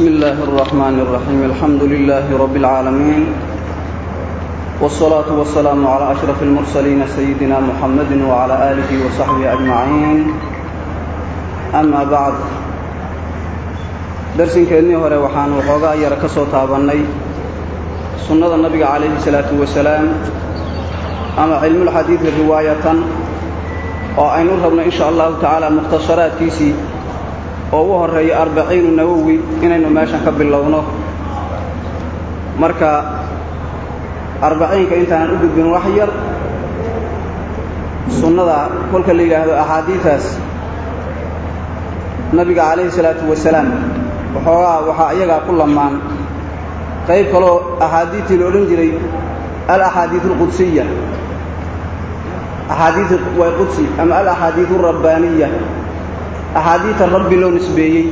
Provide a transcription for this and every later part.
بسم الله الرحمن الرحيم الحمد لله رب العالمين والصلاة والسلام على أشرف المرسلين سيدنا محمد وعلى آله وصحبه أجمعين أما بعد darsinkeennii hore waxaanu waxoogaa yara ka soo taabannay sunnada nabiga calayhi salaatu wasalaam ama cilmulxadiidi riwaayatan oo aynu rabno in sha allahu tacaala mukhtasaraadkiisii oo ugu horreeya arbaciinu nawowi inaynu meeshan ka bilowno. Marka arbaciinka intaanan u gudbin wax yar sunnada kolka la yidhaahdo axaadiidaas nabiga calayhi salaatu wasalaam waxoogaa waxaa iyagaa ku lamaan qayb kaloo axaadiidtii la odhan jiray alaxaadiid alqudsiya axaadiid way qudsi ama alaxaadiid alrabbaaniya axaadiidta rabbi loo nisbeeyey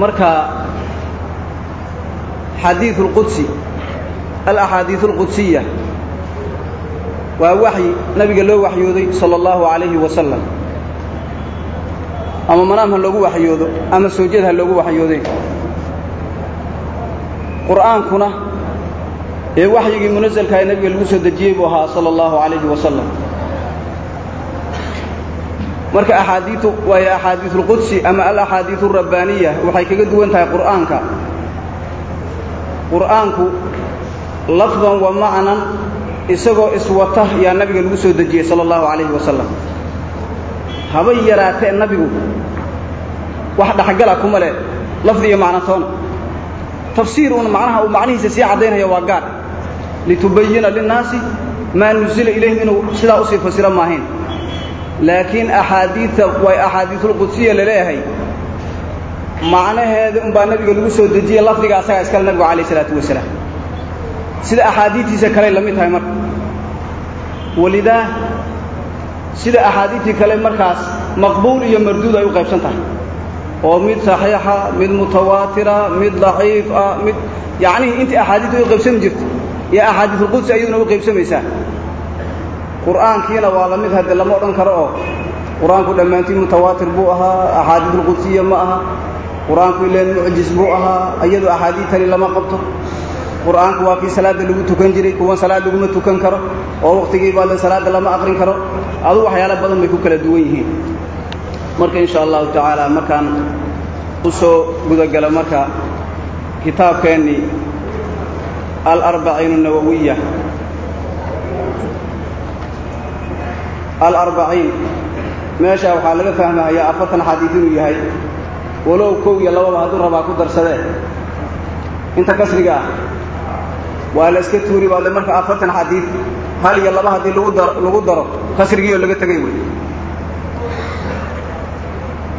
marka xadiid alqudsi alaxaadiid alqudsiya waa waxyi nabiga loo waxyooday sala allahu calayhi wasalam ama manaam ha loogu waxyoodo ama soojad ha loogu waxyoodeen qur'aankuna ee waxyigii munasalkaha nabiga lagu soo dejiyey buu ahaa sala allahu calayhi wasalam marka axaadiiu waayo axaadiisulqudsi ama alaxaadiid alrabbaaniya waxay kaga duwan tahay qur'aanka. Qur'aanku lafdan wa macnan isagoo iswata yaa nabiga lagu soo dejiyey sala allahu calayhi wasalam habay yaraatee nabigu wax dhexgala kuma leh lafdi iyo macno toona tafsiir uun macnaha uu macnihiisa sii caddaynaya waa gaar. Litubayina linnaasi maa nusila ilayhim inuu sidaa u sii fasiro maahayn laakiin axaadiidta way axaadiisulqudsiya la leeyahay. Macnaheeda unbaa nabiga lagu soo dejiye lafdiga asagaa iskale nabigu calayh isalaatu wasalaam. Sida axaadiidtiisa kaley la mid tahay marka. Walidaa sida axaadiidtii kale markaas maqbuul iyo marduud ay u qaybsan tahay. Oo mid saxiixa mid mutawaatira mid daciif ah mid yacnihii intii axaadiidta u qaybsami jirta iyo axaadiisulqudsi ayaduna u qaybsamaysaa qur'aankiina waa la mid hadde lama odhan karo oo qur'aanku dhammaantii mutawaatir buu ahaa axaadiisulqudsiya ma aha qur'aanku ileen mucjis buu ahaa iyadu axaadiidtani lama qabto. Qur'aanku waa kii salaadda lagu tukan jiray kuwan salaad laguma tukan karo oo wakhtigii baadle salaadda lama aqrin karo. Adu waxyaala badan bay ku kala duwan yihiin. Marka insha allahu tacaala markaan u soo gudagalo marka kitaabkeennii alarbaciin nawawiya alarbaciin. Meeshaa waxaa laga fahmahayaa afartan xadiid inuu yahay. Walow kow iyo lababa hadduu rabaa ku darsadee. Inta kasriga ah. Waa la iska tuuri baadle marka afartan xadiid hal iyo laba haddii lagu daro kasrigiioo laga tegay wey.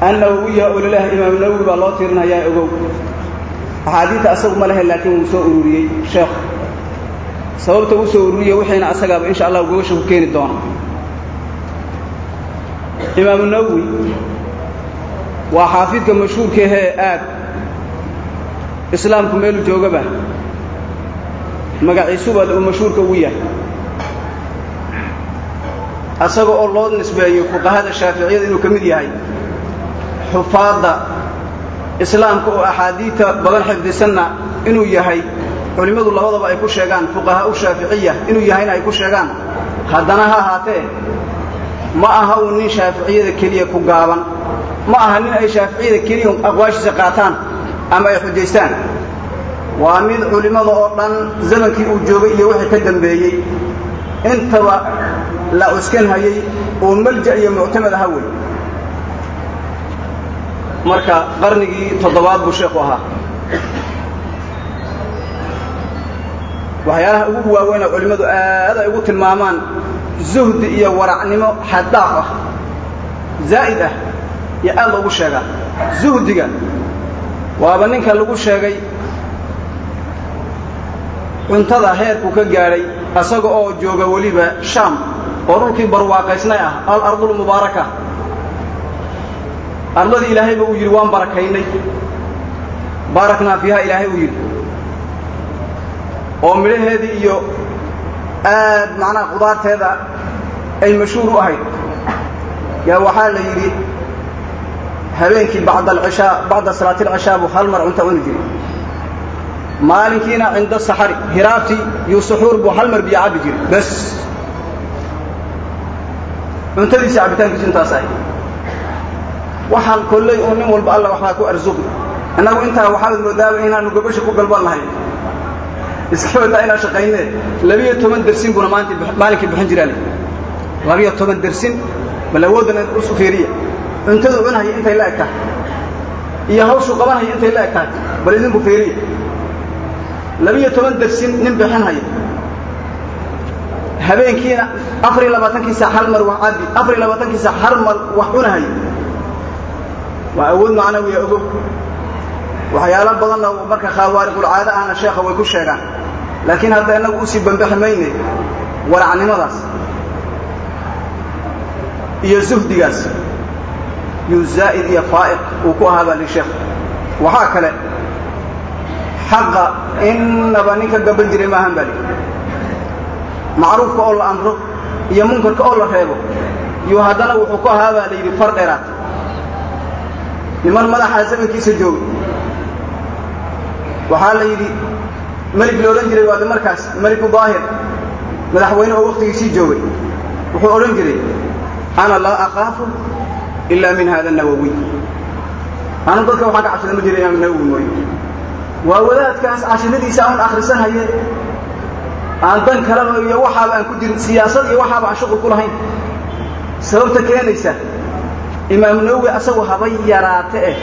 Annawowiya oo lalaah imaamu nawowi baa loo tiirinayaa ogow. Axaadiidta asagu ma lehe laakiin wuu soo ururiyey sheekh sababta uu soo ururiyey wixiina asagaaba insha allah gogasha ku keeni doona imaamu nawowi waa xaafidka mashhuurkaahee aad islaamku meelu joogaba. Magaciisubaad uu mashhuurka ugu yahay. Asaga oo loo nisbeeyo fuqahada shaaficiyada inuu ka mid yahay xufaadda islaamka oo axaadiidta badan xifdisanna inuu yahay culimmadu labadaba ay ku sheegaan fuqahaa'u shaaficiya inuu yahayna ay ku sheegaan haddana ha ahaatee ma aha uu nin shaaficiyada keliya ku gaaban ma aha nin ay shaaficiyada keliya aqwaashiisa qaataan ama ay xujaystaan. Waa mid culimmada oo dhan zamankii uu joogay iyo wixii ka dambeeyey. Intaba la cuskanhayey oo malja iyo muctamad aha wey. Marka qarnigii toddobaad buu sheekhu ahaa waxyaalaha ugu waaweynoo culimmadu aad ay ugu tilmaamaan zuhdi iyo waracnimo xaddaaf ah zaa'id ah iyo aad loogu sheegaa. Zuhdiga waaba ninka lagu sheegay cuntada heerku ka gaadhay asaga oo jooga weliba shaam oo dhulkii barwaaqaysnay ah al ardulmubaaraka ardadii ilaahayba uu yidhi waan barakaynay. Baaraknaa fiiha ilaahay uu yidhi oo midhaheedii iyo aad macnaha qudaarteeda ay mashhuur u ahayd. Yaa waxaa la yidhi habeenkii bacda alcishaa bacda salaati alcishaa buu hal mar cunto cuni jiray. Maalinkiina cinda saxari hiraabtii iyo suxuur buu hal mar biyo cabbi jiray bas. Cuntadiisa cabitaankiisu intaas ahay waxaan kolley oo nin walba alla waxbaa ku arsuqi innagu intaa waxaad moodaaba inaanu gobasha ku galban lahay iska wadaa inaan shaqaynee labiyo toban dersin buuna maanta maalinkii bixin jiraa labiyo toban dersin bal awooddan usu fiiriya. Cuntadu cunhaya intay la eg tahay iyo hawshuu qabanhaya intay la eg tahay bal idinku fiiriya. Labiyo toban dersin nin bixinhaya habeenkiina afar iyo labaatankii saac hal mar wax cabbi afar iyo labaatankii saac hal mar wax cunahaya waa awood macnawiya ogow waxyaalo badanna marka khawaariqulcaado ahna sheekha way ku sheegaan laakiin hadda innagu u sii bambaxi mayne waracnimadaas iyo zuhdigaas yuu zaa'id iyo faa'iq uu ku ahaa baa li sheekh. Waxaa kale xaqa innaba ninka gaban jiray maahan baa li macruufka oo la amro iyo munkarka oo la reebo yuu haddana wuxuu ku ahaa baa la yidhi far dheeraad. Niman madaxaa zamankiisa jooga. Waxaa la yidhi melig la odhan jiray waade markaas meliku daahir madaxweyne oo wakhtigiisii joogay wuxuu odhan jiray ana laa akaafu ilaa min hada nawowiy anu dadka waxaan ka cabsada ma jira imaam nawowi mooye waa wadaadkaas cashiradiisa aan akhrisanhaye aan dan kalaba iyo waxaaba aan ku jirin siyaasad iyo waxaaba aan shuqul ku lahayn. Sababta keenaysa imaam nawowi asagu habay yaraate eh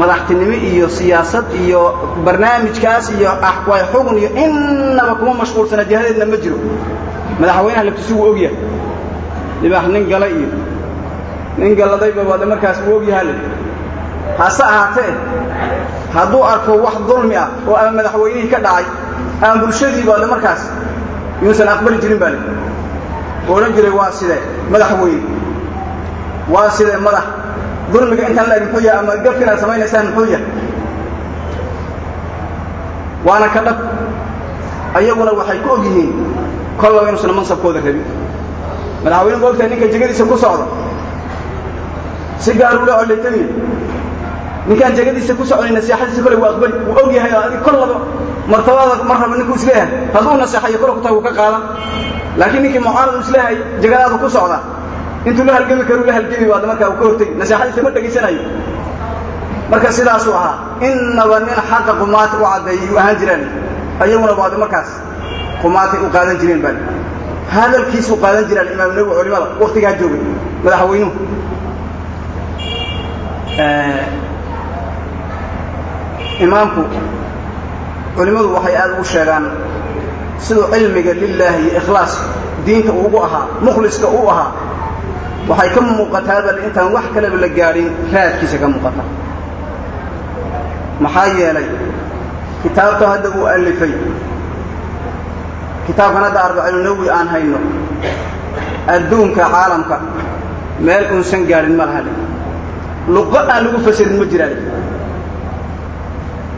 madaxtinimo iyo siyaasad iyo barnaamijkaas iyo way xugun iyo innaba kuma mashquulsana jihadeedna ma jiro. Madaxweynaha laftisu wuu ogyahay libaax nin gala iyo nin galladayba waade markaas wuu ogyahaa le hase ahaatee hadduu arko wax dulmi ah oo ama madaxweynihii ka dhacay ama bulshadii baade markaas yuusan aqbali jirin baa le oo odhan jiray waa sidee madaxweyne. Waa sidee madax dulmiga intaan la muxuu yahay ama gafkin aad samaynaysaan muxuu yahay. Waana ka dhab. Ayaguna waxay ku og yihiin kollaba inuusan mansabkooda rabin. Madaxweyne ma ogtahay ninka jegadiisa ku socda si gaaruu le oleytamiya ninkaan jegadiisa ku socday naseexadiisa kolley waa aqbali wuu og yahay oo adig kollaba martabada mar raba ninkuu is leeyahay hadduu naseexayo kolla ku tahay wuu ka qaadan. Laakiin ninkii mucaarad uu is leeyahay jegadaadu ku socda intuu la halgami karu la halgami baad markaa uu ka hortegi naseexadiisa ma dhegaysanayo marka sidaasuu ahaa innaba nin xaqa qumaati u caddeeyay uu ahaan jiraan. Ayaguna baad markaas qumaatay u qaadan jireen baa hadalkiisuu qaadan jiraan imaam nawowi culimada waktigaa joogay. Madaxweynuhu. Imaamku culimmadu waxay aad ugu sheegaan siduu cilmiga lilaahi iyo ikhlaas diinta uugu ahaa mukhliska uu ahaa waxay ka muuqataa bal intaan wax kaleba la gaadhin raadkiisa ka muuqata. Maxaa yeelay kitaabka hadda uu alifay kitaabkan hadda arbaciinu nawowi aan hayno adduunka caalamka meel unsan gaadhin ma laha. Luqo aan lagu fasirin ma jiraan.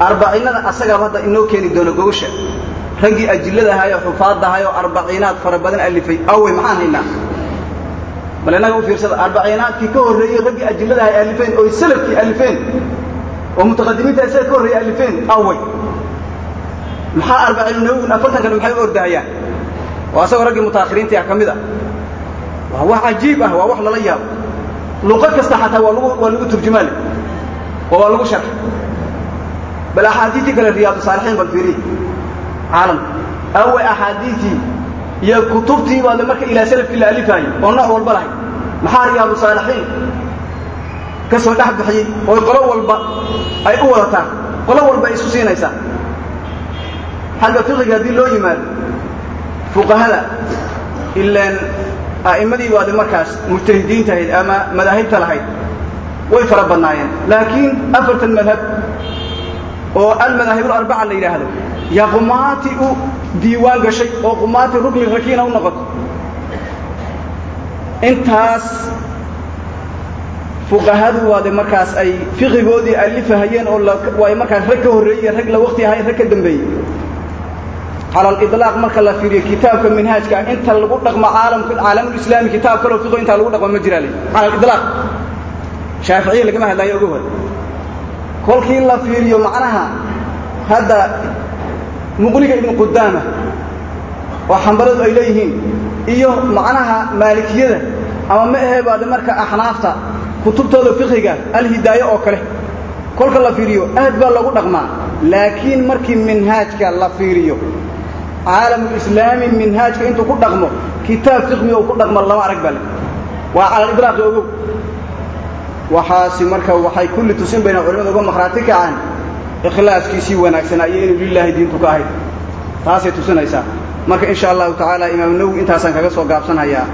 Arbaciinada asagaaba hadda inoo keeni doono gogosha. Raggii ajillada ahaayoo xufaadda ahaayoo arbaciinaad fara badan alifay awey maxaan haynaa bal innaga u fiirsada arbaciinaadkii ka horreeyey raggii ajillada ahay alifeen oy salafkii alifeen oo mutaqadimiinta isaga ka horreeyey alifeen awey maxaa arbaciinu nawowin afartankan maxay u ordahayaan waa asagoo raggii mutaakhiriintii ah ka mid a. Waa wax cajiib ah waa wax lala yaabo. Luqo kasta xataa waa lagu waa lagu turjumaa le oo waa lagu sharxay bal axaadiistii kale riyaadu saalixiin bal fiiriy caalamka awe axaadiistii iyo kutubtii baad marka ilaa salafkii la alifaayey oo nooc walba lahay maxaa riyaadu saalixiin? Ka soo dhex oo qolo walba ay u wadataan. Qolo walba ay isu siinaysaa xagga fiqiga haddii loo yimaado fuqahada ilaan a'immadii baadi markaas mujtahidiinta ahayd ama madaahibta lahayd. Way fara badnaayeen. Laakiin afartan madhab oo almadaahib alarbaca la yidhaahdo yaa qumaati u diiwaan gashay oo qumaati rukni rakiina u noqoto. Intaas fuqahadu waade markaas ay fiqigoodii alifahayeen oo ay markaas rag ka horreeyey rag la wakti ahayn rag ka dambeeyey cala aliطlaaq marka la fiiriyo kitaabka minhaajka inta lagu dhaqmo caalamka caalamulislaami kitaab kaloo fiqo intaa lagu dhaqmo ma jiraa le cala aliطlaaq shaaficiya lagama hadlaayo oga hor kolkii la fiiriyo macnaha hadda muqniga ibnu qudaama. Oo xambaladu ay leeyihiin. Iyo macnaha maalikiyada ama ma ahee baadhi marka axnaafta kutubtooda fiqiga alhidaaye oo kale. Kolka la fiiriyo aad baa lagu dhaqmaa. Laakiin markii minhaajka la fiiriyo caalamulislaami minhaajka intuu ku dhaqmo kitaab fiqmiga uu ku dhaqmo lama arag bale. Waa cala alidraaqi ogow waxaasi marka waxay kulli tusin bayna culimada uga makhraati kacaan ikhlaaskiisii wanaagsanaa iyo inuu lilaahi diintu ka ahayd. Taasay tusinaysaa. Marka in sha allahu tacaala imaamu nawowi intaasaan kaga soo gaabsanhayaa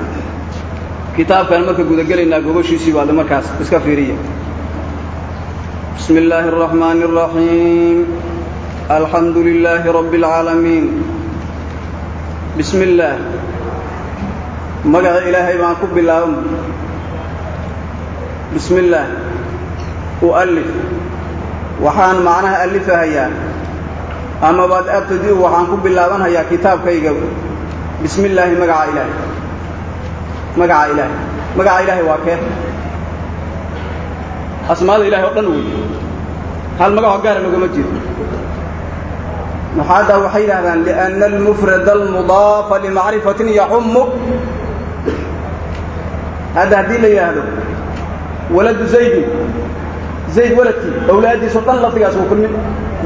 kitaabkaan marka gudagelaynaa gogoshiisii baad markaas iska fiiriya. Bismi illaahi araxmaani araxiim alxamdu lilaahi rabbi alcaalamiin bismi illaah magaca ilaahay baan ku bilaaban bismi illaah u'allif waxaan macnaha alifahayaa ama baad abtadi-u waxaan ku bilaabanhayaa kitaabkayga. Bismi illaahi magaca ilaahay. Magaca ilaahay. Magaca ilaahay waa kee? Asmaada ilahay oo dhan wey. Hal magacoo gaara loogama jeedo maxaaddaa waxay yidhahdaan liأnna almufrada almudaafa limacrifatin yaxumu hadda haddii la yidhaahdo waladu zaydin zayd waladkii awlaaddiisao dhan lafdigaas wuu kulmin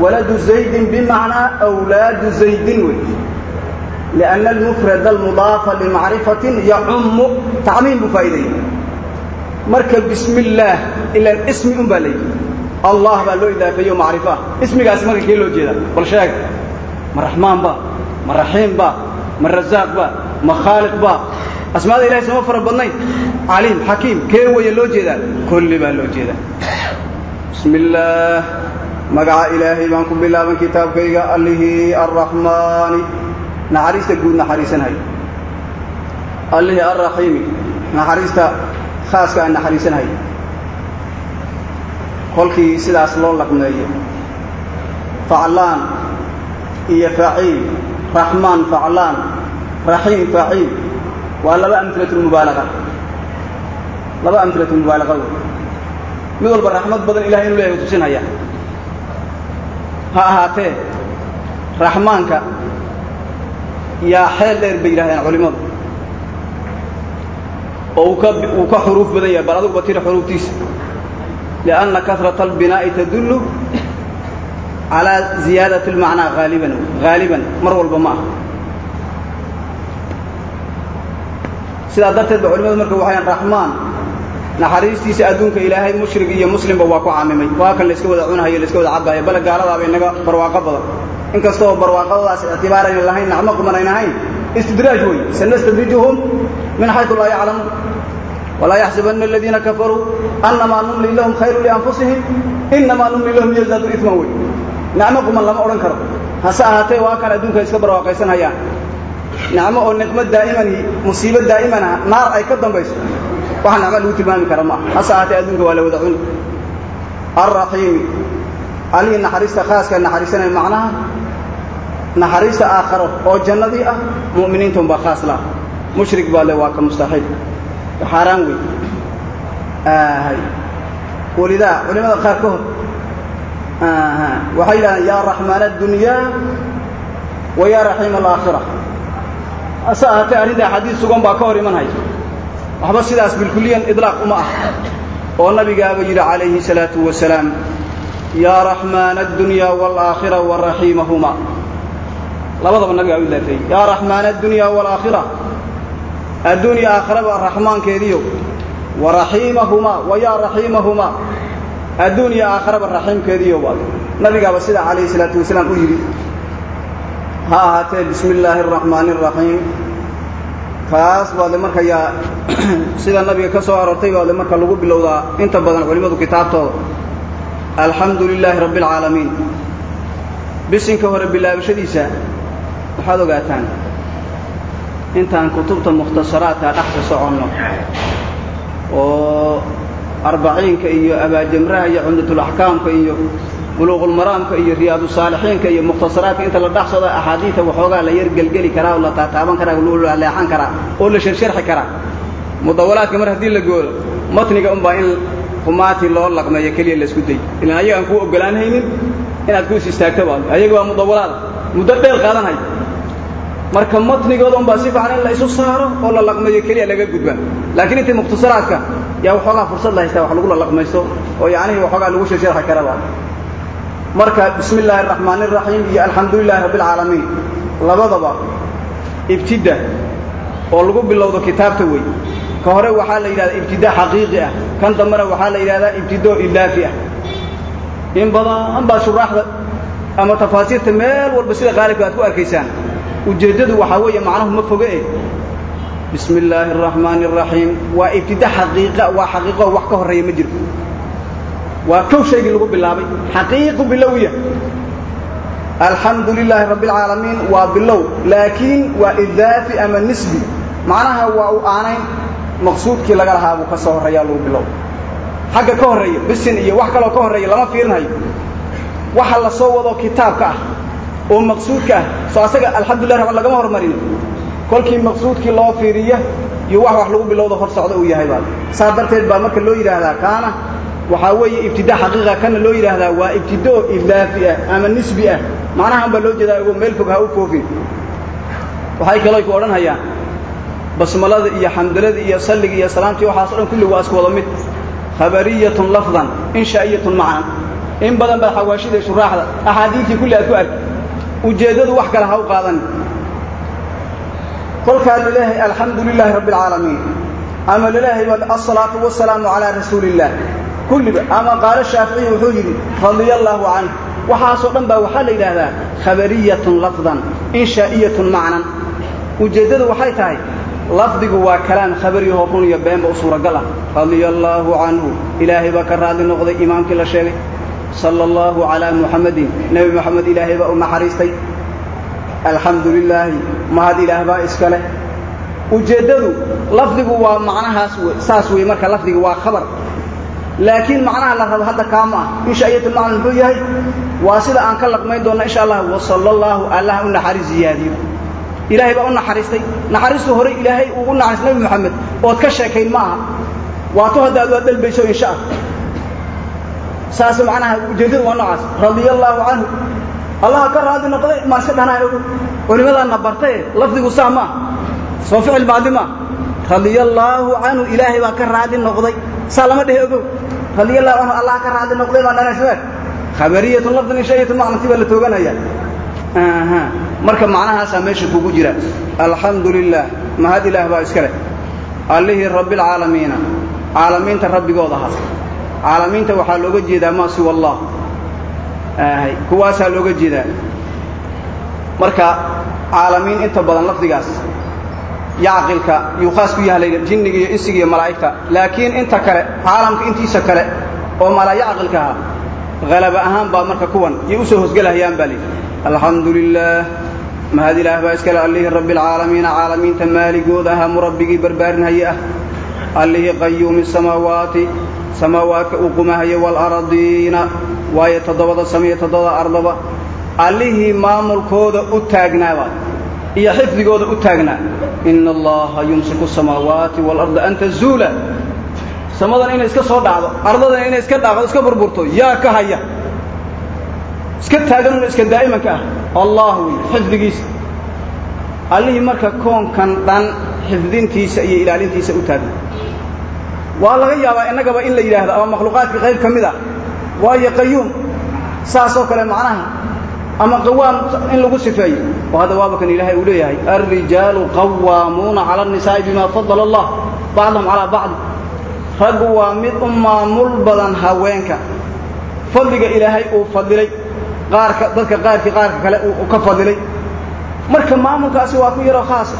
waladu zaydin bimacnaa awlaadu zaydin wey lianna almufrada almudaafa limacrifatin yaxumu tacmiim buu faa'iidaya marka bismi illaah ilaan ismi un baa layidhi allah baa loo idaafeeyo macrifo ismigaasi marka kee loo jeedaa bal sheeg ma raxmaan ba ma raxiim ba ma rasaaq ba ma khaaliq ba asmaada ilahay sooma fara badnayn caliim xakiim kee waya loo jeedaa kulli baa loo jeedaa bismi illaah magaca ilaahay baan ku bilaaban kitaabkayga allihii arraxmaani naxariista guud naxariisanhayo allihii arraxiimi naxariista khaaska aan naxariisanhayo kolkii sidaas loo laqmeeyo. Faclaan iyo faciil. Raxmaan faclaan. Raxiim faciil. Waa laba amhilatulmubaalaqa laba amhilatulmubaalaqa wey mid walba raxmad badan ilahay inu leeyahay tusinhaya ha ahaatee raxmaanka yaa xeel dheer bay yidhahdeen culimmadu oo uu ka uu ka xuruuf badan yahay bal adugu batira xuruuftiisa. Lianna kasrata albinaa'i tadullu calaa ziyaadati almacnaa haaliban haaliban mar walba ma aha. Sidaa darteed ba culimadu marka waxayan raxmaan naxariistiisa adduunka ilaahay mushrig iyo muslimba waa ku caamimay. Waa kan layska wada cunahayo layska wada cabaayo bale gaaladaaba inaga barwaaqo badan. Inkastoo barwaaqadadaas ictibaar aynan lahayn nacmo quman ayn ahayn istidraaj wey sanastadrijuhum min xaytu laa yaclamuun walaa yaxsabanna aladiina kafaruu annamaa numli lahum khayru lianfusihim innamaa numli lahum yazaadu iman wey nacmo lama odhan karo. Hase ahaatee waa kan adduunka iska barwaaqaysanhayaan nicmo oo niqmo daa'imani musiibo daa'imana naar ay ka dambayso waxa nacmo lagu tilmaami kara maaha. Hase ahaatee adduunka waa la wada cuni. Alraxiimi allihii naxariista khaaska naxariisanaya macnaha naxariista aakharo oo jannadii ah mu'miniinta unbaa khaas laah mushrik baa le waa ka mustaxiil. Xaaraan wey walidaa culimada qaar ka hor waxay yidhahdeen yaa raxmaana addunyaa wa yaa raxiima alaakhira hase ahaatee arrintaa xadiis sugan baa ka hor iman waxba sidaas bilkuliyan idlaaq uma ah. Oo nabigaaba yidhi calayhi salaatu wasalaam yaa raxmaana addunyaa waalaakhira wa labadaba nabigaa u idaafeeyey yaa raxmaana addunyaa waalaakhira adduunya aakhiraba raxmaankeediyo wa raxiimahumaa wa yaa aakhiraba raxiimkeediyo baad nabigaaba sidaa calayhi salaatu wasalaam u yidhi ha ahaatee bismi illaahi araxmaani araxiim kaas baadle marka yaa sida nabiga ka soo aroortay baadle marka lagu bilowdaa inta badan culimmadu kitaabtooda. Alxamdu lilaahi rabbi alcaalamiin bisinka hore bilaabashadiisa waxaad ogaataan intaan kutubta mukhtasaraadka dhexka soconno oo arbaciinka iyo abaajamraha iyo cumdatulaxkaamka iyo buluuqulmaraamka iyo riyaadusaalixiinka iyo mukhtasaraadka inta la dhex socda axaadiida waxoogaa la yar gelgeli karaa oo la taataaban karaa oo la leexan karaa oo la sharsharxi karaa. Mudawalaadka mar haddii la gooyo matniga unbaa in qumaati loo laqmeeyo keliya laysku day ilaan ayaga aan kuu oggolaan haynin inaad ku is istaagto baa ayaga waa mudawalaada muddo dheer qaadanhay. Marka matnigooda unbaa si fiican in la isu saaro oo la laqmeeyo keliya laga gudbaa laakiin intii mukhtasaraadka yaa waxoogaa fursad la haystaa wax lagu la laqmaysto oo yacnihii waxoogaa lagu shasharxi karaba marka bismi illaahi araxmaani araxiim iyo alxamdu lilaahi rabbi alcaalamiin labadaba ibtida oo lagu bilowdo kitaabta wey. Ka hore waxaa la yidhahdaa ibtidaa xaqiiqi ah. Kan dambena waxaa la yidhahdaa ibtidoo ilaafi ah. In badan baa shuraaxda ama tafaasiirta meel walba sida qaalibka aad ku arkaysaan. Ujeeddadu waxaa weeye macnahu ma foge eh. Bismi illaahi araxmaani araxiim waa ibtida xaqiiqa waa xaqiiqo wax ka horreeya ma jiro waa kow shaygii lagu bilaabay. Xaqiiqu bilowiya alxamdu lilaahi rabbi alcaalamiin waa bilow. Laakiin waa idaafi ama nisbi. Macnaha waa u aanayn. Maqsuudkii laga lahaa buu ka soo horreeyaa lagu bilow. Xagga ka horreeya bisin iyo wax kaloo ka horreeya lama fiirinayo. Waxa la soo wado kitaabka ah oo maqsuudka ah. Soo asaga alxamdulilah rabban lagama hormarin. Kolkii maqsuudkii loo fiiriya iyo wax wax lagu bilowda hor socda uu yahay baa saa darteed baa marka loo yidhaahdaa kaana waxaa weeye ibtidaa xaqiiqa kana loo yidhaahdaa waa ibtidoo idaafi ah ama nisbi ah. Macnahan baa loo jeedaa ogo meel fog ha u foofin. Waxay kaloo ku odhan hayaan basmalada iyo xamdalada iyo salliga iyo salaamtii waxaaso dhan kulli waa isku wada mid. Khabariyatun lafdan inshaa'iyatun macnan in badan baa xawaashida shuraaxda axaadiistii kulli aad ku arki. Ujeeddadu wax kale ha u qaadan. Kolkaa la leeyahay alxamdu lilaahi rabbi alcaalamiin ama la leeyahay alsalaatu wasalaamu calaa rasuuli illaah kulliba ama qaalo shaaficiyi wuxuu yidhi radia allaahu canhu. Waxaasoo dhan baa waxaa la yidhaahdaa khabariyatun lafdan inshaa'iyatun macnan. Ujeeddadu waxay tahay lafdigu waa kalaam khabariyahoo run iyo beenba u suuragal ah. Radia allaahu canhu ilaahay baa ka raadli noqday imaamkii la sheegay. Sala allahu calaa muxammadin nebi moxamed ilaahay baa u naxariistay. Alxamdu lilaahi mahad ilaah baa iska leh. Ujeeddadu lafdigu waa macnahaas saas wey marka lafdiga waa khabar laakiin macnaha la rabo hadda kaama ah inshaa'iyatulmacna muxuu yahay? Waa sida aan ka laqmayn doonna insha allah wasala allaahu allah u naxariis ziyaadiyo. Ilaahay baa u naxariistay. Naxariistu hore ilaahay uu u naxariistay nebi moxamed ood ka sheekayn ma aha waato hadda ad waad insha ah saas macnaha ujeeddadu waa noocaas. Radia allaahu canhu. Allaha ka raadi noqday maa iska dhanaa ogo lafdigu saa maa soo ficil baadi maa radia allaahu canhu ilaahay baa ka raadi noqday. Saa lama dhehe ogo radia allahu canhu allah ka raadi noqday baa dhanasme khabariyatun lafdan inshaa'iyatun macnati baa la tooganaya. Marka macnahaasaa meesha kugu jira. Alxamdu lilah mahad ilaah baa iska leh. Allihii rabbialcaalamiina caalamiinta rabbigood ahaa. Caalamiinta waxaa looga jeedaa maa siwa allah kuwaasaa looga jeedaa. Marka caalamiin inta badan lafdigaas yacqilka yuu khaas ku yaha layidha jinniga iyo insiga iyo malaa'igta. Laakiin inta kale caalamka intiisa kale oo malaa ahaa halaba ahaan baa marka kuwan yay u soo baa layidhi. Alxamdu lilaah mahad ilaah baa iskale allihii rabbi alcaalamiina caalamiinta maaligooda ahaa murabbigii barbaarinhaye ah. Allihii qayuumi samaawaati samaawaadka uu qumahaya waalaradiina waayo toddobada samiyo toddobada ardaba allihii maamulkooda u taagnaaba iyo xifdigooda u taagnaa ina allaha yumsiku samaawaati waalarda an tazuula. Samadan inay iska soo dhacdo ardadana inay iska dhaaqdo iska burburto yaa ka haya. Iska taaganuna iska daa'imanka ah. Allah wey xifdigiisa. Allihii marka koonkan dhan xifdintiisa iyo ilaalintiisa u taagna. Waa laga yaabaa innagaba in la yidhaahdo ama makhluuqaadka qayb ka mid a waayo qayuum saasoo kale macnaha ama qawaam in lagu sifeeyo. Oo hadda waaba kan ilaahay uu leeyahay alrijaalu qawaamuuna cala annisaa'i bima fadala allah. Bacdahum calaa bacdi raggu waa mid u maamul badan haweenka. Fadliga ilaahay uu fadilay qaarka dadka qaarkii qaarka kale uu ka fadilay marka maamulkaasi waa ku yaroo khaasa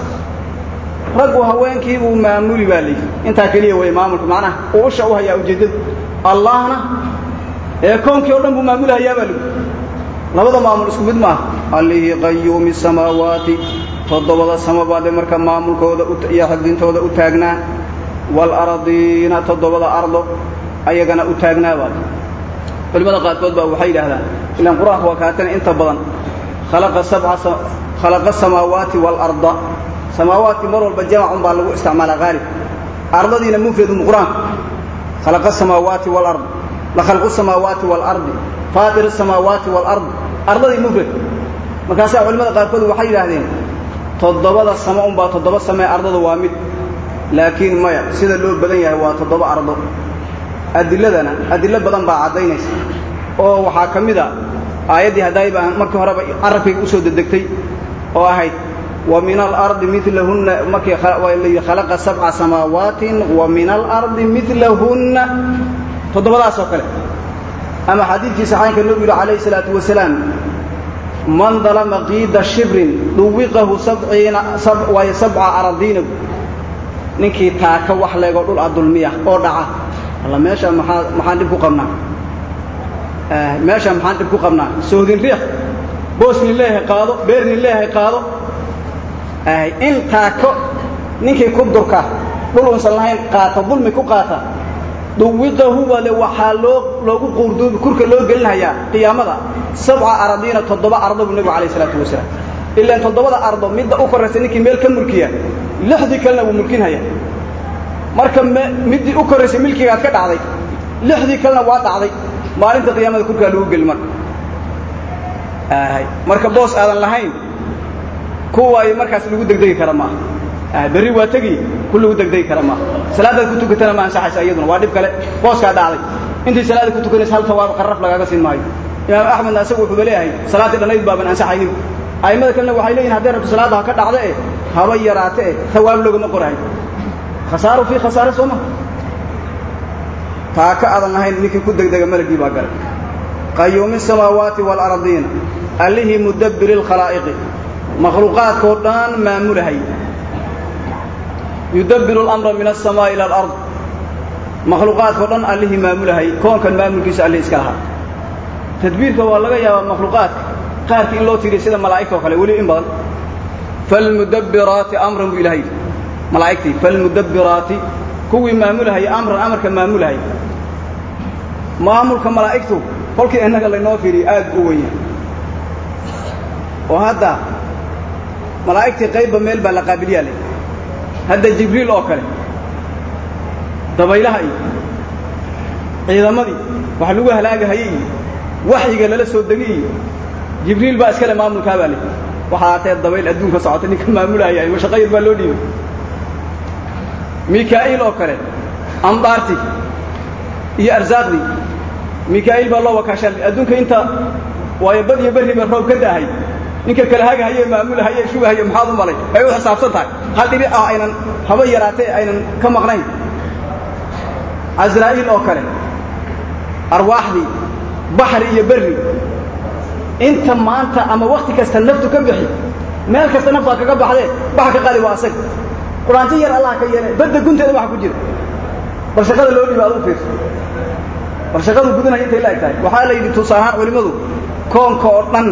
raggu haweenkii buu maamuli baa layidhi intaa keliya wey maamulka macnaha uu usha u hayaa ujeeddadu. Allahna ee koonkii o dhan buu maamulhayaa baa layidhi labada maamul isku mid maaha. Allihii qayuumi samaawaati. Toddobada samabaade marka maamulkooda iyo xifdintooda u taagnaa. Waalaradiina toddobada ardo ayagana u taagnaa baad culimmada qaarkood baa waxay yidhaahdaan ilaan qur'aanku waa kaatana inta badan. Khalaqa asamaawaati waalarda samaawaadkii mar walba jamacun baa lagu isticmaalaa haalib ardadiina mufradun qur'aanku khalaqa asamaawaati waalard la khalqu samaawaati waalardi faatir asamaawaati waalardi ardadii mufrad markaasaa culimmada qaarkood waxay yidhaahdeen toddobada samo unbaa toddoba samee ardada waa mid. Laakiin maya sida loo badan yahay waa toddoba ardo. Adiladana adilo badan baa caddaynaysa. Oo waxaa ka mid a aayaddii haddaayba markii horeba carabkayga u soo dedegtay oo ahayd wa min alardi milahunna markii khalaqa sabca samaawaatin wa min alardi milahunna toddobadaasoo kale ama xadiidkii saxaanka nabigu yidhi calayhi salaatu wasalaam man dalama qiida shibrin sabciina waayo sabca aradiinagu ninkii taaka wax leegoo dhul a dulmiya oo dhaca. Alla meesha maxaa maxaan dhib ku qabnaa? Meesha maxaan dhib ku qabnaa? Sohdin riix boos nin leeyahay qaado beer nin leeyahay qaado. In taako ninkii ku durka dhul unsan lahayn qaata dulmi ku qaata duwiqahu wale waxaa loo loogu quurduubi kurka loo gelinhayaa qiyaamada sabca aradiina toddoba ardo buu nebigu alayh wasalaam. Ilaan toddobada ardo midda u korraysa ninkii meel ka mulkiya lixdii kalena wuu mulkinhaya marka middii u korraysay milkigaad ka dhacday lixdii kalena waa dhacday. Maalinta qiyaamada kurkaa lagu geli marka marka boos aadan lahayn kuwaayo markaas lagu degdegi kara maaha berri waa tegi ku lagu degdegi kara maaha salaadaad ku tukatana ma ansaxaysa iyaduna waa dhib kale. Booskaa dhacday. Intii salaada ku tukanaysa hal tawaab qarraf lagaaga siin maayo. Imaam axmedna asagu wuxuuba leeyahay salaaddii dhannayd baaban ansaxaynin a'immada kalena waxay leeyihiin hadday rabto salaadda ha ka dhacda eh haba yaraate eh tawaab loogama qorahay khasaaro fii khasaare soo ma. Taa ka adan lahayn ninkii ku degdega malagii baa galay. Qayuumi samaawaati waalardiina allihii mudabbiri lkhalaa'iqi makhluuqaadkoo dhan maamulahay yudabbiru alamra min alsamaa'i ila alard. Makhluuqaadkao dhan allihii maamulahay koonkan maamulkiisa allih iska lahaa tadbiirka waa laga yaabaa makhluuqaadka. Qaarkii in loo tiiriya sida malaa'igta oo kale weli in badan. Falmudabbiraati amran buu ilahay malaa'igtii falmudabbiraati. Kuwii maamulahaya amran amarka maamulahay maamulka malaa'igtu kolkii innaga laynoo fiiriyo aad u weyn yahay. Oo hadda malaa'igtii qaybba meel baa la qaabiliyaa leh hadda jibriil oo kale. Dabaylaha iyo ciidamadii wax lagu halaagahayey iyo waxyiga lala soo degi iyo jibriil baa iskale maamulkaa baa leh. Waxaa haatee dabayl adduunka socota ninka maamulahaya mashaqayar baa loo dhiibay. Mikaa'iil oo kale amdaartii iyo arsaaqdii mikaa'iil baa loo wakaashaa adduunka inta waayo bad iyo berriba roob ka da'ahay ninka kale hagahaye maamulahaye shugahaye maxaad u malay ay u xisaabsan tahay. Hal dhibic ah aynan haba yaraatee aynan ka maqnayn. Casraa'iil oo kale arwaaxdii baxri iyo berri inta maanta ama wakhti kasta naftu ka bixi meel kasta naftaa kaga baxdee baxa ka qaadi waa asaga. Quraanti yar allah ka yeelay badda gunteeda waxa ku jira. Bal shaqada loo dhiiba aad u fiirso. Bal shaqadu gudanaya intay la eg tahay. Waxaa la yidhi tusaalahaan culimmadu koonka oo dhan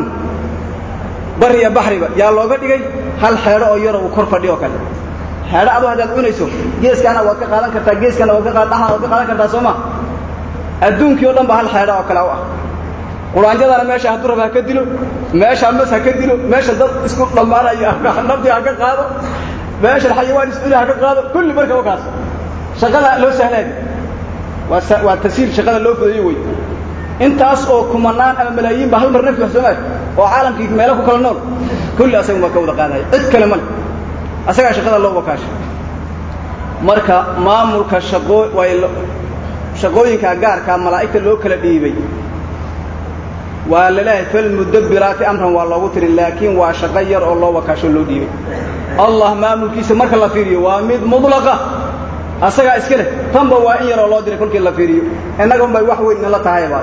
bariya baxriba yaa looga dhigay hal xeedho oo yaro uu kor fadhiyo kale. Xeedho adu haddaad cunayso geeskaana waad ka qaadan kartaa geeskana waad dhaxna waad ka qaadan kartaa soo ma? Adduunkii o dhan ba hal xeedho oo kale u ah. Quraanjadana meesha hadduu raba ha ka dilo meesha mas ha ka dilo meesha dad isku dhammaanayo naftii ha ka qaado meesha xayawaan isculi ha ka qaado kulli marka wakaas shaqada loo sahlaad waa tasiil shaqada loo fudeeyo wey intaas oo kumanaan ama malaayiin ba hal mar nafti wax soomaali oo caalamkii meelo ku kala nool. Kulli asaga baa ka wada qaadaya cid kale male asagaa shaqada loo wakaasha. Marka maamulka shaqoo shaqooyinka gaarka malaa'igta loo kala dhiibay. Waa la leeyahay falmudabbiraati amran waa loogu tiri laakiin waa shaqo yar oo loo wakaasho loo dhiibay. Allah maamulkiisa marka la fiiriyo waa mid mudlaqa. Asagaa iska leh tanba waa in yaroo loo diray kolkii la fiiriyo. Innaga unbay wax weyn inla tahayba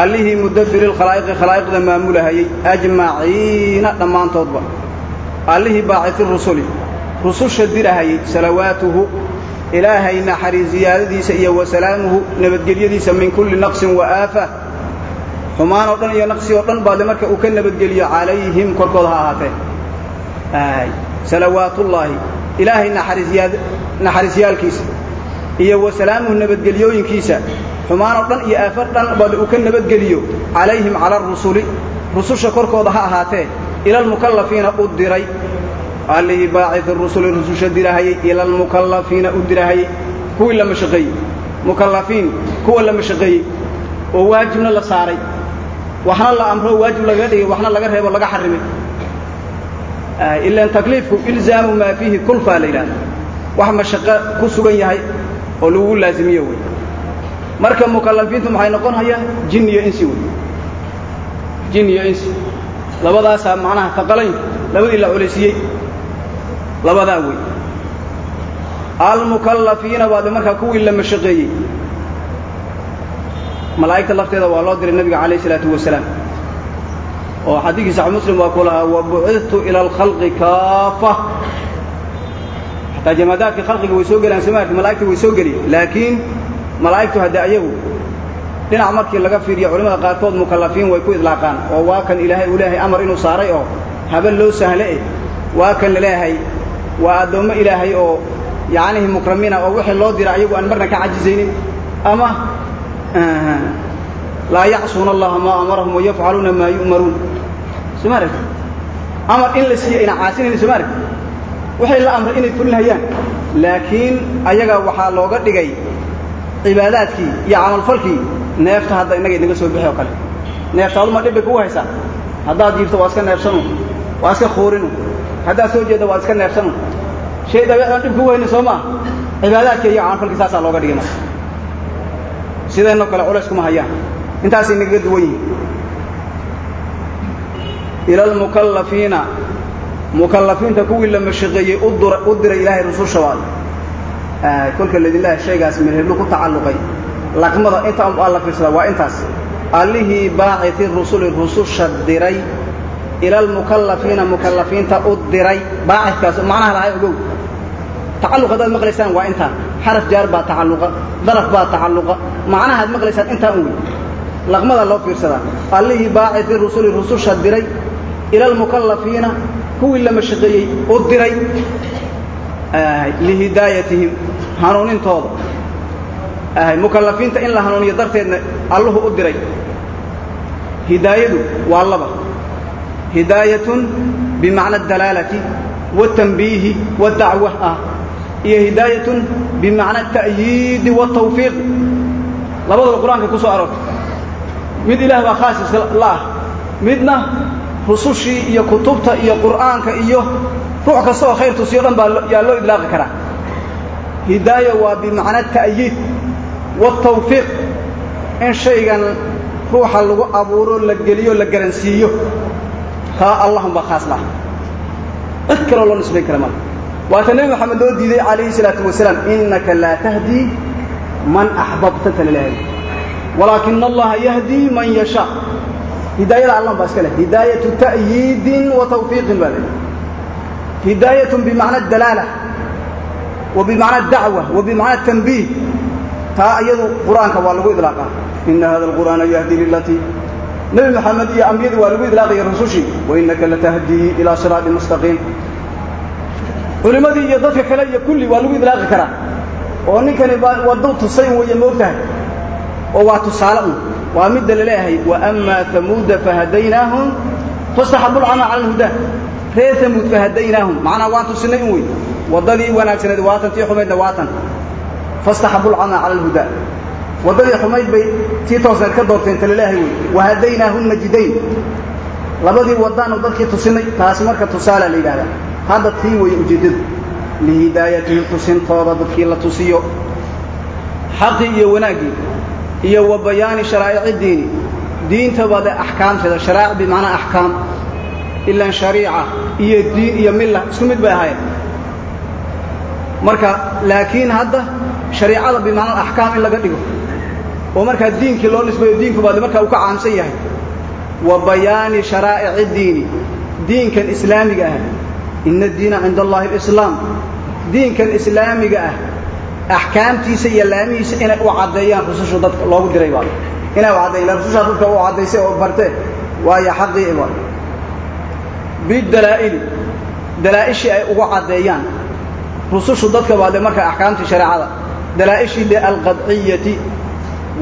allihii mudabbiri lkhalaa'iqi khalaa'iqda maamulahayey ajmaciina dhammaantoodba. Allihii baaciti rusuli rususha dirahayey salawaatuhu ilaahay naxariis ziyaadadiisa iyo wa salaamuhu nabadgelyadiisa min kulli naqsin wa aafa xumaan oo dhan iyo naqsi oo dhan baade marka uu ka nabadgeliyo calayhim korkooda ha ahaatee. Salawaatullaahi ilaahay naxariisyaalkiisa iyo wa salaamuhu nabadgelyooyinkiisa xumaan oo dhan iyo aafar dhan baade uu ka nabadgeliyo calayhim cala arusuli rususha korkooda ha ahaatee ila almukallafiina u diray. Allihii baacid rusuli rususha dirahayey ila almukallafiina u dirahayey kuwii la mashaqeeyey mukallafiin kuwa la mashaqeeyey oo waajibna la saaray. Waxna la amro waajib lagaga dhigay waxna laga reebo laga xarimay ilan takliifku ilzaamu maa fiihi kulfaa la yidhahda wax mashaqo ku sugan yahay oo lagu laazimiyo wey marka mukallafiintu maxay noqon jin iyo insi wey jin iyo insi. Labadaasaa macnaha faqalayn labadii la culaysiiyey labadaa wey almukallafiina baade markaa kuwii la mashaqeeyey. Malaa'igta lafteeda waa loo diray nabiga calayh isalaatu wasalaam. Oo xadiidkii saxi muslim waa ku wa bucidtu ila alkhalqi kaafa. Xataa jamaadaadka khalqiga way soo gelayaan somaarka malaigta way soo geliyen laakiin malaa'igtu hadde ayagu dhinac markii laga fiiriyo culimmada qaarkood mukallafiin way ku idlaaqaan oo waa kan ilaahay uu leeyahay amar inuu saaray oo haben loo sahle eh waa kan la leeyahay waa addoommo ilaahay oo yacnihii mukramiina oo wixii loo dira ayagu aan marna ka cajizaynin ama laa yacsuuna allaha maa amarahum wayafcaluuna maa yu'maruun. Soma aragti? Amar in la siiyo ayna caasinayn soma aragti? Waxay la amray inay fulinhayaan laakiin ayaga waxaa looga dhigay cibaadaadkii iyo camalfalkii neefta hadda innaga inaga soo bixi oo kale. Neefta aduma kugu haysaa. Haddaad jiifto waa iska neefsanu waa iska khuurinu haddaad soo jeedda waad iska neefsanu shay dabiici dhib kugu haynin soo maa cibaadaadkii iyo camalfalkii saasaa looga dhigay marka. Sideennoo kale culays kuma hayaan. Intaasay nagaga duwan yihiin. Ila mukallafiinta kuwii la mashaqeeyey u diray ilaahay rusushabaad kolka ladinlaha shaygaas mirheblu ku tacalluqay. Laqmada inta un alla fiirsada waa intaas. Allihii baaciti rusuli rususha diray ila almukallafiina mukallafiinta u diray. Baacitkaas macnaha lahay ogow. Tacalluq haddaad maqlaysaan waa intaa. Xaraf jaar baa tacalluqa daraf baa tacalluqa. Macnahaad maqlaysaan intaa un wey laqmada loo fiirsadaa allihii baaciti rusuli rususha diray ila almukallafiina kuwii la mashaqeeyey u diray. Lihidaayatihim hanuunintooda. Ahay mukalafiinta in la hanuuniyo darteedna alluhu u diray. Hidaayadu waa laba. Hidaayatun bimacna adalaalati wاtanbiihi wاdacwa ah. Iyo hidaayatun bimacna ata'yiidi wاtawfiiq labadaba qur'aanka ku soo aroortay. Mid ilaah baa khaasiska la ah. midna rusushii iyo kutubta iyo qur'aanka iyo ruux kasta khayr tusiyo dhan baa yaa loo idlaaqi karaa hidaaya waa bimacna ta'yiid wاtawfiiq in shaygan ruuxa lagu abuuro la geliyo la garansiiyo. Taa allahum baa khaas laah cid kaloo loo nisbayn kara loo diiday calayhi salaatu wasalaam innaka laa tahdii man axbabta talilaahay walaakina allaha yahdii man yashaa hidaayada allah baa iska leh. Wa tawfiiqin baa leedahay hidaayatun bimacna adalaala wa wa bimacna atanbiih taa iyadu qur'aanka waa lagu idlaaqaa ina hada alqur'aana yahdi lilatii nebi moxamed iyo ambiyadii waa lagu idlaaqaya rusushii wainaka latahdii ilaa siraati mustaqiim culimmadii iyo dadka kale iyo kulli waa lagu idlaaqi karaa. oo ninkani waddu tusayn weeye moogtahay oo waa tusaale un. waa midda la leeyahay waama tamuuda fahadaynaahum fastaxabu lcamaa cala alhudaa reer tamuud fahadaynaahum macnaa waan tusinay in wey waddadii wanaagsaneed waatan tii xumaydna waatan. Fastaxabu lcamaa cala alhudaa waddadii xumayd bay tii toosneed ka doorteen talaleehay wey. Wahadaynaahum najidayn labadii waddaanu dadkii tusinay taasi marka tusaalaa la yidhahdaa hadda tii weeye ujeeddadu lihidaayatihim tusintooda dadkii la tusiyo. Xaqii iyo wanaaggii iyo wa bayaani sharaa'ici diini. Diinta baade axkaamteeda sharaa'ic bimacnaa axkaam. Ilaan shariica iyo diin iyo milla isku mid bay ahaayeen marka laakiin hadda shariicada bimacnaa axkaam in laga dhigo oo markaa diinkii loo nisbayo diinku markaa uu ka caamsan yahay. Wa bayaani sharaa'ici diini. Diinkan islaamiga ah. Ina addiina cinda allahi alislaam. Diinkan islaamiga ah. Axkaamtiisa iyo laamihiisa inay u caddeeyaan rusushu dadka loogu diray baa inay u caddeeyan rusushaa dadka u caddaysay oo bartee waayo xaqii ba bidalaa'ili dalaa'ishii ay ugu caddeeyaan rusushu dadka baade marka axkaamtii shareecada dalaa'ishii de alqadciyati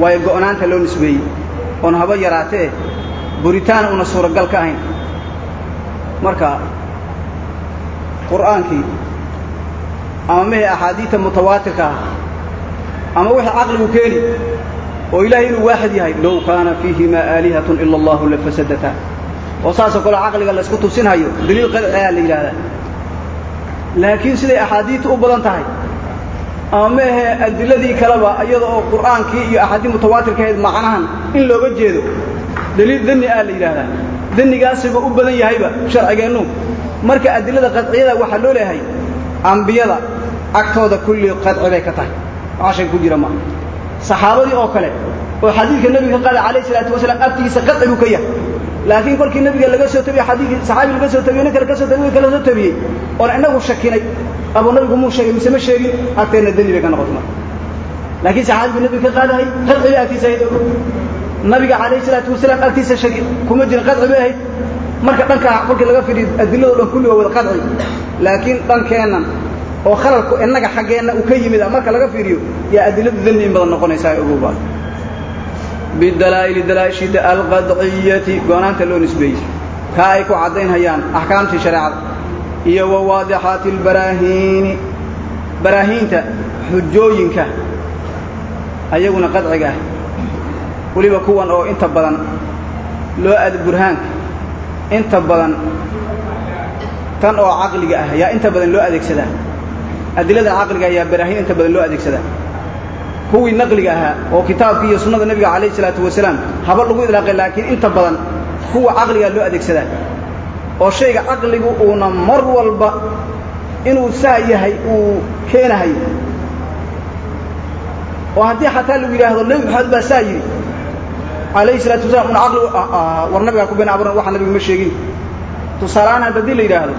waayo go'naanta loo nisbeeyey. Oon haba yaraatee buritaan una suuragal ka ahayn. Marka qur'aankii ama mehe axaadiidta mutawaatirka ah ama wixii caqligu keeni oo ilaahay inuu waaxid yahay low kaana fiihimaa aalihatun ila allahu lafasadataa oo saasoo kaleo caqliga laysku tusinhayo daliil qadci ayaa la yidhaahdaa laakiin siday axaadiidtu u badan tahay. Ama ma ahee adiladii kaleba iyada oo qur'aankii iyo axaadiid mutawaatirka ahayd macnahan in looga jeedo. Daliil dani aa la yidhaahdaa. Danigaasiba u badan yahayba sharcigeennu. Marka adilada qadciyada waxaa loo leeyahay ambiyada agtooda kulli qadci bay ka tahay. Cashay ku jira maaha saxaabadii oo kale oo xadiidka nebiga ka qaada calayh isalaatu wasalaam agtigiisa qadci buu ka yahay laakiin kolkii nebiga laga soo tabiyey xadiidkii saxaabi laga soo tabiyey nin kale ka soo tabiyey kala soo tabiyey oon innagu shakinay abuu nabigu muu sheegay mise ma sheegin agteenna dani bay ka noqotay marka. Laakiin saxaabigu nebiga ka qaadahay qadci bay agtiisa ahayd. Nabiga calayhi salaatu wasalaam agtiisa shaki kuma jirin qadci bay ahayd. Marka dhankaa kolkii laga fidhiyo adilladoo dhan kulli waa wada qadci. Laakiin dhankeennan oo khalalku innaga xaggeenna uu ka yimid marka laga fiiriyo yaa adiladu dani in badan noqonaysaa ogowbaa bidalaa'ili dalaa'ishida alqadciyati goonaanta loo nisbeeyey kaa ay ku caddaynhayaan axkaamtii shareecada iyo wa waadixaati albaraahiini baraahiinta xujooyinka ayaguna qadciga ah weliba kuwan oo inta badan loo ad burhaanka inta badan tan oo caqliga ah yaa inta badan loo adeegsadaa adiladan caqliga ayaa baraahiin inta badan loo adeegsadaa kuwii naqliga ahaa oo kitaabkii iyo sunnada nebiga calayhi salaatu wasalaam haba lagu idlaaqay laakiin inta badan kuwa caqligaa loo adeegsadaa. oo shayga caqligu uuna mar walba inuu saa yahay uu keenahayo oo haddii xataa lagu yidhaahdo nebi maxamed baa saa yidhi calayhi salaatu wasalaam una caqligu war nabigaa ku been aburan waxa nabigu ma sheegin. Tusaaleahaan hadda haddii la yidhaahdo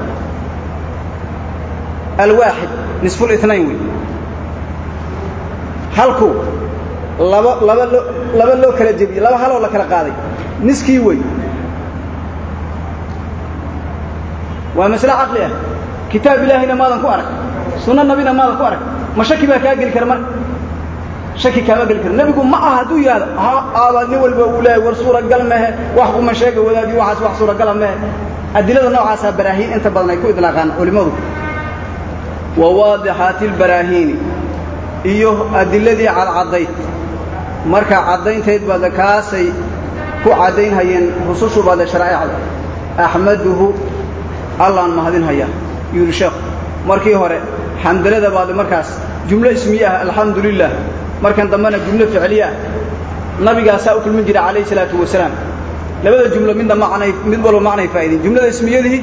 alwaaxid nisfu linayn wey halku laba laba laba loo kala jebiyey laba haloo la kala qaaday. Niskii wey waa masle caqli ah. Kitaab ilaahayna maadan ku arag. Sunno nabina maadan ku arag. Ma shaki baa kaa geli kara marka shaki kaama geli kara. Nebigu ma aha hadduu yidhahdo aabaad nin walba uu leeyahay war suuragal mehe wax kuma sheega wadaadii waxaas wax suuragala mehe adilada noocaasaa baraahiin inta badan ay ku idlaaqaan culimmadu. Wa waadixaati albaraahiini iyo adiladii cadcaddayd marka caddayntayd baada kaasay ku caddaynhayeen rusushu baada sharaa'icda axmaduhu allaan mahadinhayaa yidhi sheekhu markii hore xamdalada baada markaas jumlo ismiye ah alxamdu lilah markan dambena jumlo ficliye ah nabigaasaa u kulmin jiray calayhi salaatu wasalaam. Labada jumlo midna macnay mid walba macnay faa'idayn jumlada ismiyadihii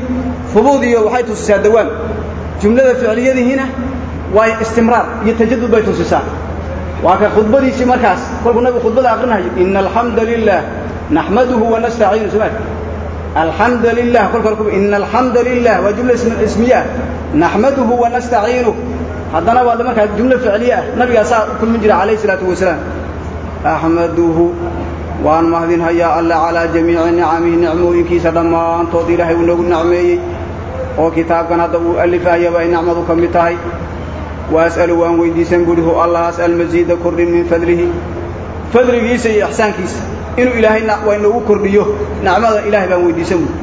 hubuud iyo waxay tusisaa dawaam jumlada ficliyadihiina waa istimraar iyo tajadud bay tusisaa. Waa ka khudbadiisii markaas. Kolkuu nabigu khudbada aqrinayo ina alxamda lilah naxmaduhu wanastaciinu soma alxamda lilah kolka ina alxamda lilah waa jumla ismiye ah naxmaduhu wanastaciinu haddana waa markaa jumlo ficliye ah. Nabigaasaa u kulmin jira calayhi salaatu wasalaam axmaduhu waan mahadinhayaa alle calaa jamiici nicamihi nicmooyinkiisa dhammaantood ilaahay uu noogu nacmeeyey oo kitaabkan hadda uu alifahayaba ay nicmadu ka mid tahay waas'alu waan weydiisan buuhi allah as'al masiida kordhin min fadlihi fadligiisa iyo ixsaankiisa inuu ilaahay waa inoogu kordhiyo nicmada ilaahay baan weydiisan buuhi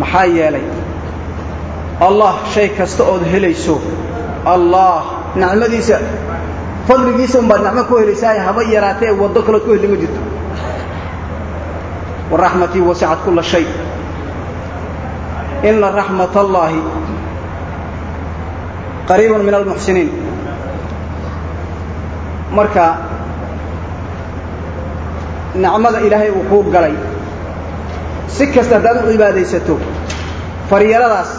maxaa yeelay allah shay kasta ood helayso allah nicmadiisa fadligiisa unbaad nicmo ku helaysaaye haba yaraatee waddo kalood ku heli ma jirto waraxmatii wasicat kulla shay ina raxmat allaahi qariibun min almuxsiniin. Marka nicmada ilaahay uu kuu galay si kasta haddaad u cibaadaysato faryaradaas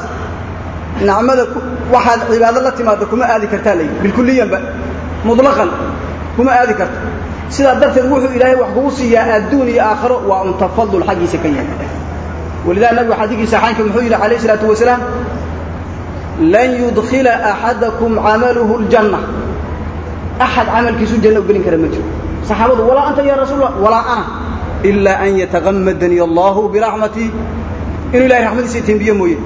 nicmada waxaad cibaado la timaaddo kuma aadi kartaa layidhi bilkulliyanba muطlaqan kuma aadi karto sidaa darteed wuxuu ilaahay wax kugu siiyaa adduun iyo aakhiro waa un tafadul xaggiisa ka yahay. Walidaa nabigu xadiikiisa xaynka muxuu yidhi calayh isalaatu wasalaam lan yudkhila axadakum camaluhu ljanna axad camalkiisu janna u gelin kara ma jiro saxaabadu walaa anta ya rasuul allah walaa ana ilaa an yatagamadanii allahu biraxmatii inuu ilahay raxmadiisa itimbiye mooye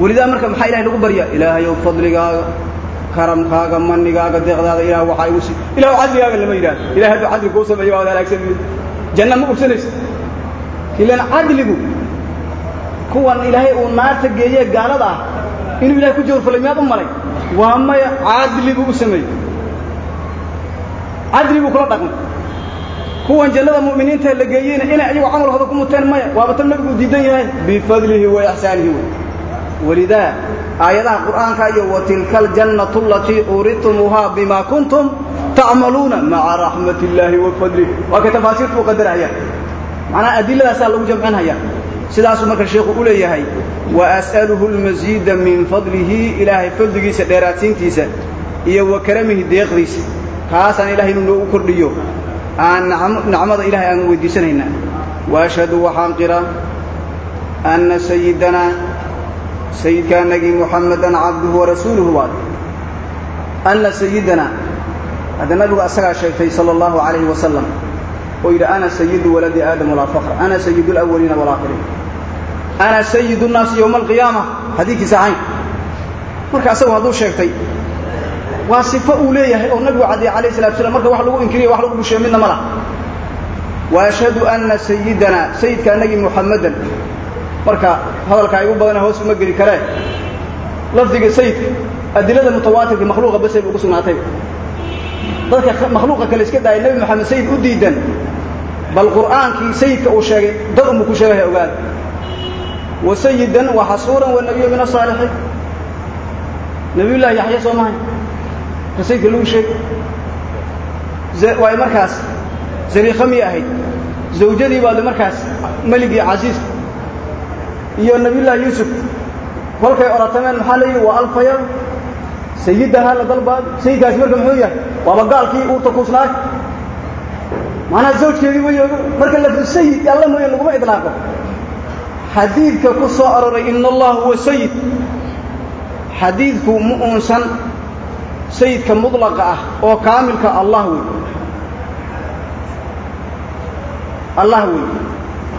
welidaa marka maxaa ilahay lagu baryaa ilaahayow fadligaaga karamkaaga manigaaga deeqdaada ilah waxaa igu sii ilah cadligaaga lama yidhahdo ilahay hadduu cadli kuu sameeyo waad halaagsan janna ma ursanaysa ilan cadligu kuwan ilaahay uu naarta geeye gaalada ah inuu ilahay ku jawrfalay miyaad u malay waa maya cadli buu u sameeyey cadli buu kula dhaqmay kuwan jannada mu'miniinta la geeyeyna inay ayagu camalkooda ku muteen maya waaba nabigu diidan yahay bifadlihi wa ixsaanihi wey walidaa aayadaha qur'aanka iyo wa aljannatu alatii uridtumuuhaa bima kuntum tacmaluuna maca raxmati illaahi wa fadlih waa kay tafaasiirtu u macnaha adilladaasaa lagu jamcinhaya sidaasuu marka sheikhu u leeyahay wa as'aluhu almasiida min fadlihi ilaahay fadligiisa dheeraadsiintiisa iyo wa karamihi deeqdiisa. Kaasaan ilahay inuu noogu kordhiyo aan nicmada ilahay aan weydiisanaynaa. Wa ashhadu waxaan qira anna sayidanaa sayidka anagii muxamadan cabduhu warasuuluhu waad anna sayidanaa hadda nabigu asagaa sheegtay sala allahu calayhi wasalam oo yidhi ana sayidu waladi aadam walaa fakr ana sayidu alawaliina walaakhiriin ana sayidu nnaasi yowma alqiyaama. Xadiidkii saxayn marka asagu hadduu sheegtay waa sifo uu leeyahay oo nabigu caddeeye alayh salatu slam marka wax lagu inkiriya wax lagu dhusheeyo midna ma laha. Wa ashhadu anna sayidanaa sayidka anagii muxamadan marka hadalkaa igu badana hoos uma geli karee lafdiga sayidka adilada mutawaatirka makhluuqa basay bu ugu sugnaatay. Dadka makhluuqa kale iska daaya nebi moxamed sayid u diidan bal qur'aankii sayidka uu sheegay dad unbuu ku sheegaya ogaada wa sayidan wa xasuuran wa nabiya min asaalixiin nabiyullahi yaxya soo mahay. Ka sayidka lagu sheegay. Waay markaas zaliikha miyay ahayd. Zawjadii baad markaas meligii casiiska iyo nabiyullaahi yuusuf. Kolkay oratameen maxaa la yidhi? Waa alfaya sayidahaa la dalbaad. Sayidkaasi marka muxuu yahay? Waaba gaalkii uurta kuusnaay macnaha zawjkeedii wayoogo marka lafdu sayid alla mooya laguma idlaaqo. Xadiidka ku soo aroray ina allaha huwa sayid xadiidku ma uunsan sayidka mudlaqa ah oo kaamilka allah wey allah wey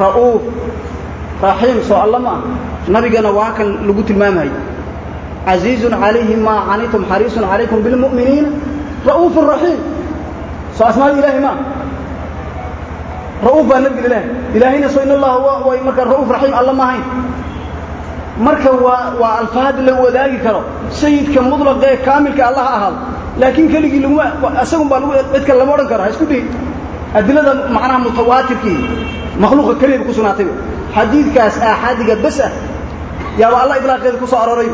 ra'uuf raxiim soo alla ma ah nabigana waa kan lagu tilmaamhay casiizun calayhi maa canitum xariisun calaykum bilmu'miniina ra'uufun raxiim. Soo asmaada ilaahi ma ah ra'uuf baa nabiga ilaahay ilaahayna soo in allaha way marka ra'uuf raxiim alla ma ahayn. Marka waa waa alfaad la wadaagi karo. Sayidka mudlaqa ee kaamilka allah ha ahaado laakiin keligii laguma isagun baa lagu cidka lama odhan karo. Ha isku day adilada macnaha mutawaatirkii makhluuqa keliya ku sugnaatayba xadiidkaas aaxaadiga bas ah yaaba alla idlaaqeeda ku soo arooray.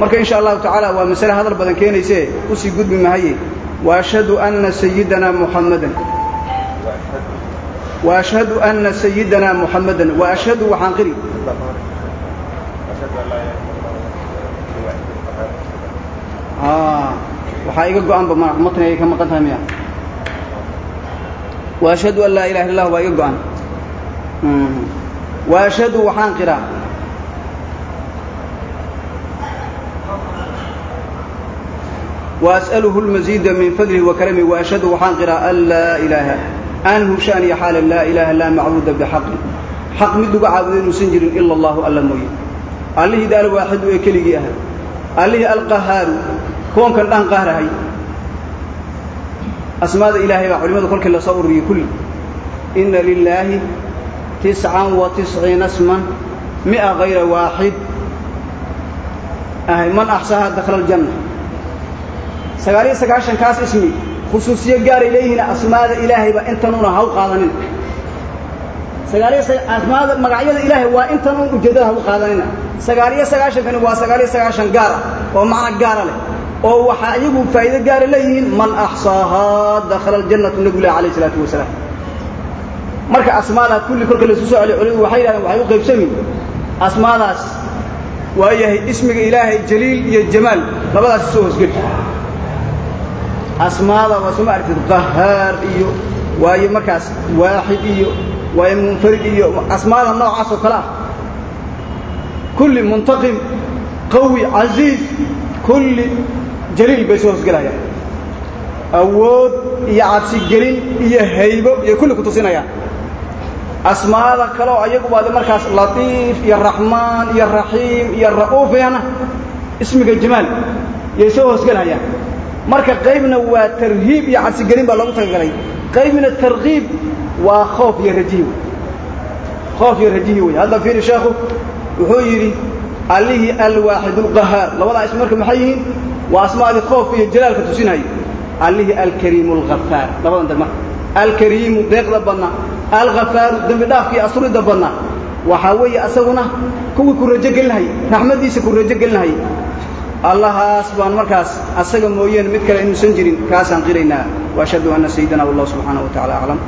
Marka in sha allahu tacaala waa masale hadal badan keenayse u sii gudbi mahaye wa ashhadu anna sayidana muxammadan matni ay ka maqan tahay miya? Wa ashhadu an laa ilaha illa allah waa iga wa ashhadu waxaan qiraa min fadlihi wa karamihi. Wa ashhadu waxaan qiraa an laa ilaaha anhu shaniya xaalan laa ilaaha laa macbuuda bixaqin. Xaq mid lagu caabudo inuusan jirin ila allahu alla mooye. Allihii daal waaxidu ee keligii aha allihii alqahaaru koonkan dhan qahrahay asmaada ilaahay baa culimadu kolkii la soo ururiyey kulli. Inna lilaahi tiscan wa tisciina sman mi'a hayra waaxid. Man axsaaha dakhala aljanna. Sagaaliyo sagaashankaas ismi khusuusiyo gaaray leeyihiin asmaada ilaahay baa intanuuna haw qaadanina sagaaliyo asmaada magacyada ilaahay waa intanuun ujeeddada haw qaadanina. Sagaaliyo sagaashankani waa sagaaliyo sagaashan gaar ah oo macno gaara leh oo waxaa iyagu faa'iido gaara leeyihiin man axsaahaa dakhala aljannatu nabilah alayh isalaatu wasalaam marka asmaadaa kulli kolka laysu soo celiyo culimadu waxay yidhahdeen waxay u qaybsami. Asmaadaas waa yahay ismiga ilaahay jaliil iyo jamaal labadaas soo hoosgeli asmaada waa suma aragtid qahaar iyo waayo markaas waaxid iyo waayo munfarid iyo asmaada noocaas oo kale ah. Kulli muntaqim qawi casiiz kulli jaliil bay soo hoosgelayaan awood iyo cabsigelin iyo haybo iyo kulli ku tusinayaan. Asmaada kale oo ayagu baad markaas latiif iyo raxmaan iyo raxiim iyo ra'uufyana ismiga jamaal yay soo hoosgelayaan marka qaybna waa tarhiib iyo cabsigelin baa loogu talagalay. Qaybna tarkiib waa khoof iyo rajihi wey khoof iyo rajihi wey hadda fiiri sheekhu wuxuu yidhi allihii alwaaxid alqahaar labadaa ismi marka maxay yihiin? Waa asmaadii khoof iyo jalaalka tusinaya allihii alkariimu alghafaar labadan dar marka alkariimu deeqda badna alghafaaru dembi dhaafkii asuridda badna. Waxaa weeye asaguna kuwii ku rajo gelinahay raxmaddiisa ku rajo gelinahay allahaas baan markaas asaga mooyeen mid kale inuusan jirin kaasaan qiraynaa wa ashhadu anna sayidina wallahu subxaanahu wa tacala aclam